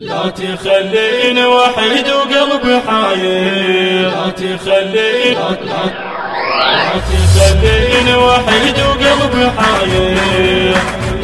لا تخليني وحيد وقلبي حاير. لا تخليني لا تخليني وحيد وقلبي حاير.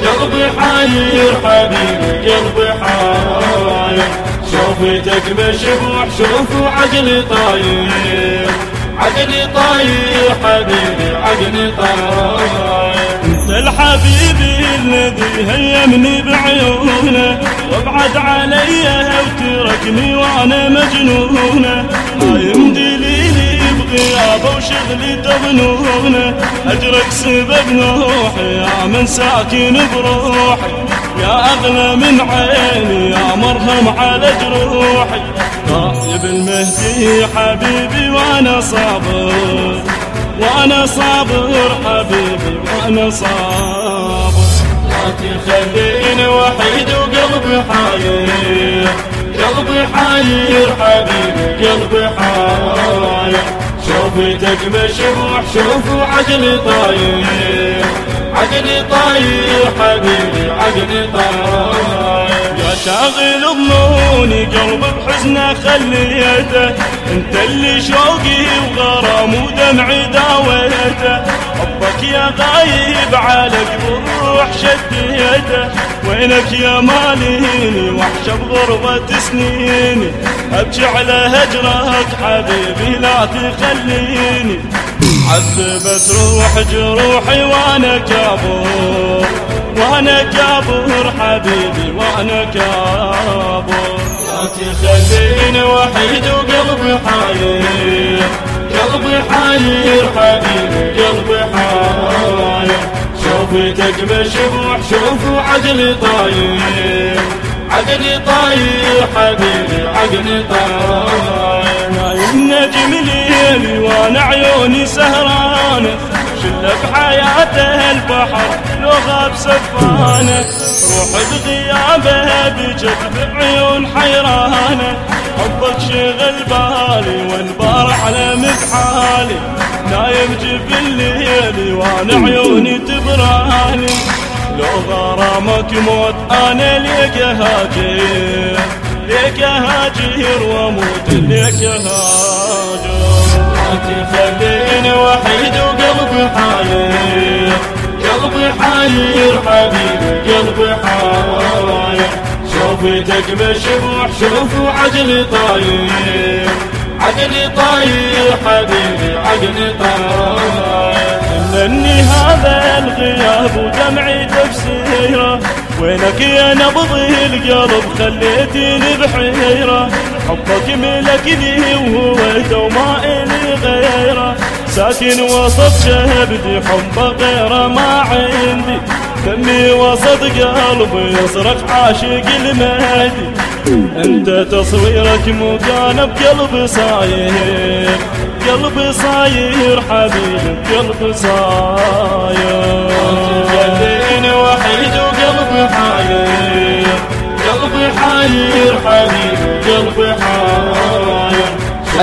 قلبي حاير حبيبي قلبي حاير. شوفتك مشبوح شوف عقلي طاير. عقلي طاير حبيبي عقلي طاير. انت الحبيبي الذي هيمني بعيونه. وابعد علي وتركني وأنا مجنونه ما يمدي لي بغيابه وشغلي تظنونه اجرك سبب نوحي يا من ساكن بروحي يا اغلى من عيني يا مرهم على جروحي طيب المهدي حبيبي وأنا صابر. وأنا صابر حبيبي وأنا صابر. لا وقلبي حاير قلبي حاير حبيبي قلبي حاير شوفتك مشبوح شوف عقلي طاير عقلي طاير حبيبي عقلي طاير يا شاغل ظنوني قلب بحزنه خليته انت اللي شوقي وغرام ودمعي داويته. حبك يا غايب على قلوب شديته وينك يا ماليني؟ وحشة بغربة سنيني أبكي على هجرك حبيبي لا تخليني. عذبت روح جروحي وأنا كابور. وأنا كابور حبيبي وأنا كابور. لا تخليني وحيد وقلبي حاير قلبي حاير حبيبي قلبي حاير شوفتك مشبوح شوف عقلي طاير. عقلي طاير حبيبي عقلي طاير. نايم نجم ليلي وأنا عيوني سهرانة. شلة بحياته البحر لو غاب سفانه روح بغيابه بجد بعيون حيرانة. حبك شغل بالي وانبار على مفحالي نايم جف الليل وأنا عيوني تبراني لو غرامك موت أنا ليك هاجر. ليك هاجر وأموت ليك هاجر. لا تخليني وحيد وقلبي حاير. قلبي حاير حبيبي قلبي حاير. شوفتك مشبوح شوف عقلي طاير. عقلي طاير حبيبي عقلي طاير. الغياب ودمعي تفسيره. وينك يا نبضي القلب؟ خليتني بحيره. حبك ملكني وهو وما الي غيره. ساكن وسط شهبتي حب غيره ما عندي. دمي وسط قلبي يصرخ عاشق المهدي. أنت تصويرك مكان بقلبي صاير. قلبي صاير حبيبي قلبي صاير.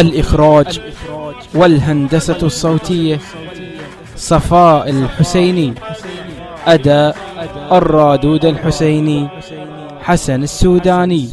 الإخراج والهندسة الصوتية صفاء الحسيني أداء الرادود الحسيني حسن السوداني.